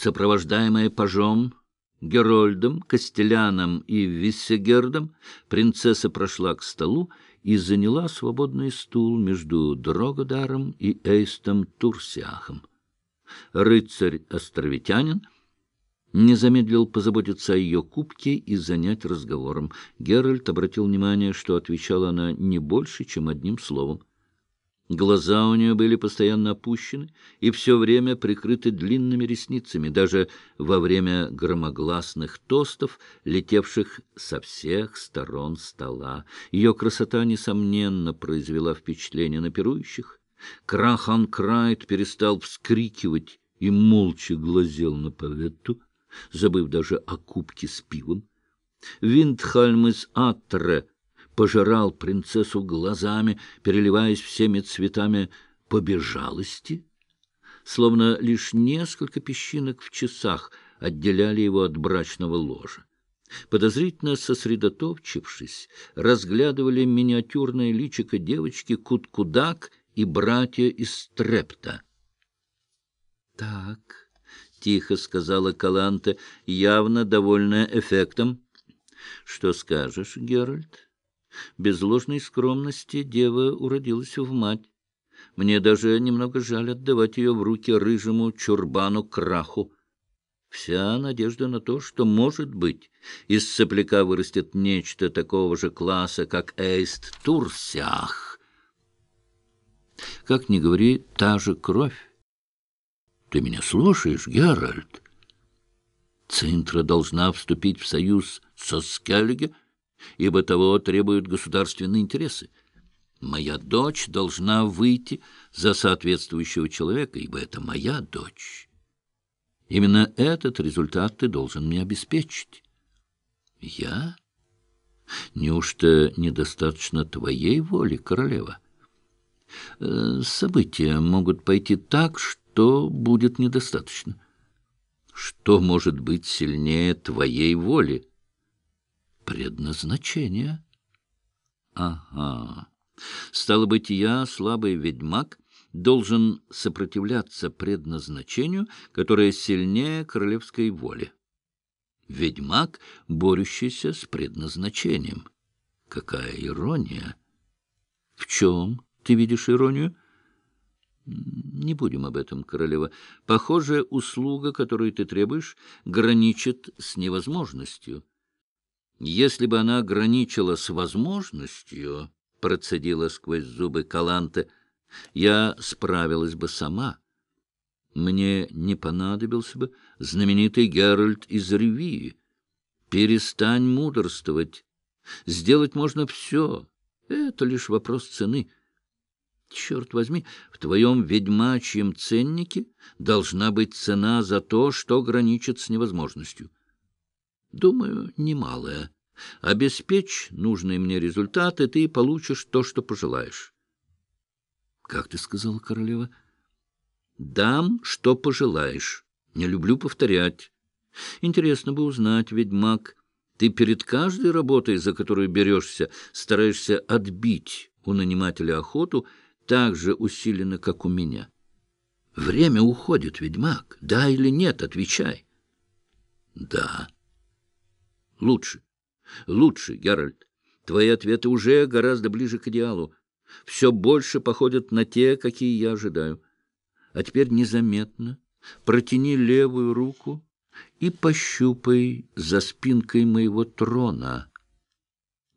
Сопровождаемая пажом, Герольдом, Костеляном и Виссегердом, принцесса прошла к столу и заняла свободный стул между Дрогодаром и Эйстом Турсиахом. Рыцарь-островитянин не замедлил позаботиться о ее кубке и занять разговором. Геральт обратил внимание, что отвечала она не больше, чем одним словом. Глаза у нее были постоянно опущены и все время прикрыты длинными ресницами, даже во время громогласных тостов, летевших со всех сторон стола. Ее красота, несомненно, произвела впечатление на пирующих. Крахан Крайт перестал вскрикивать и молча глазел на Паветту, забыв даже о кубке с пивом. Виндхальм из Атре пожирал принцессу глазами, переливаясь всеми цветами побежалости, словно лишь несколько песчинок в часах отделяли его от брачного ложа. Подозрительно сосредоточившись, разглядывали миниатюрное личико девочки Куткудак и братья из Стрепта. — Так, — тихо сказала Каланта, явно довольная эффектом. — Что скажешь, Геральт? — без ложной скромности дева уродилась в мать. Мне даже немного жаль отдавать ее в руки рыжему чурбану краху. Вся надежда на то, что, может быть, из сопляка вырастет нечто такого же класса, как Эйст Турсях. Как ни говори, та же кровь. Ты меня слушаешь, Геральт? Цинтра должна вступить в союз со Скеллиге, ибо того требуют государственные интересы. Моя дочь должна выйти за соответствующего человека, ибо это моя дочь. Именно этот результат ты должен мне обеспечить. Я? Неужто недостаточно твоей воли, королева? Э, события могут пойти так, что будет недостаточно. Что может быть сильнее твоей воли? Предназначение. Ага. Стало быть, я, слабый ведьмак, должен сопротивляться предназначению, которое сильнее королевской воли. Ведьмак, борющийся с предназначением. Какая ирония! В чем ты видишь иронию? Не будем об этом, королева. Похоже, услуга, которую ты требуешь, граничит с невозможностью. Если бы она ограничила с возможностью, — процедила сквозь зубы Каланте, — я справилась бы сама. Мне не понадобился бы знаменитый Геральт из Ревии. Перестань мудрствовать. Сделать можно все. Это лишь вопрос цены. Черт возьми, в твоем ведьмачьем ценнике должна быть цена за то, что граничит с невозможностью. Думаю, немалая. Обеспечь нужные мне результаты, ты получишь то, что пожелаешь. — Как ты сказала, королева? — Дам, что пожелаешь. Не люблю повторять. Интересно бы узнать, ведьмак, ты перед каждой работой, за которую берешься, стараешься отбить у нанимателя охоту так же усиленно, как у меня. Время уходит, ведьмак. Да или нет, отвечай. — Да. — Лучше. Лучше, Геральт. Твои ответы уже гораздо ближе к идеалу. Все больше походят на те, какие я ожидаю. А теперь незаметно протяни левую руку и пощупай за спинкой моего трона.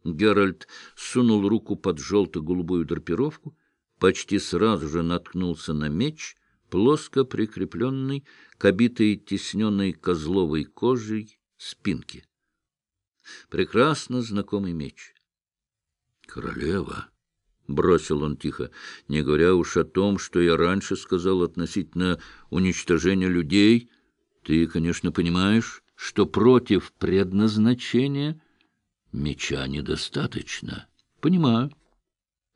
Геральт сунул руку под желто-голубую драпировку, почти сразу же наткнулся на меч, плоско прикрепленный к обитой тесненной козловой кожей спинке прекрасно знакомый меч. «Королева!» — бросил он тихо, не говоря уж о том, что я раньше сказал относительно уничтожения людей. Ты, конечно, понимаешь, что против предназначения меча недостаточно. Понимаю.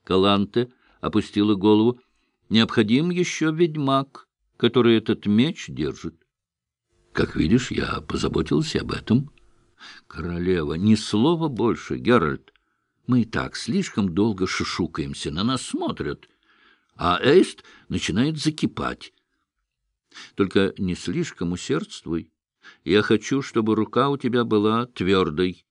Каланте опустила голову. Необходим еще ведьмак, который этот меч держит. Как видишь, я позаботился об этом. Королева, ни слова больше, Геральт. Мы и так слишком долго шушукаемся, на нас смотрят. А Эйст начинает закипать. Только не слишком усердствуй. Я хочу, чтобы рука у тебя была твердой.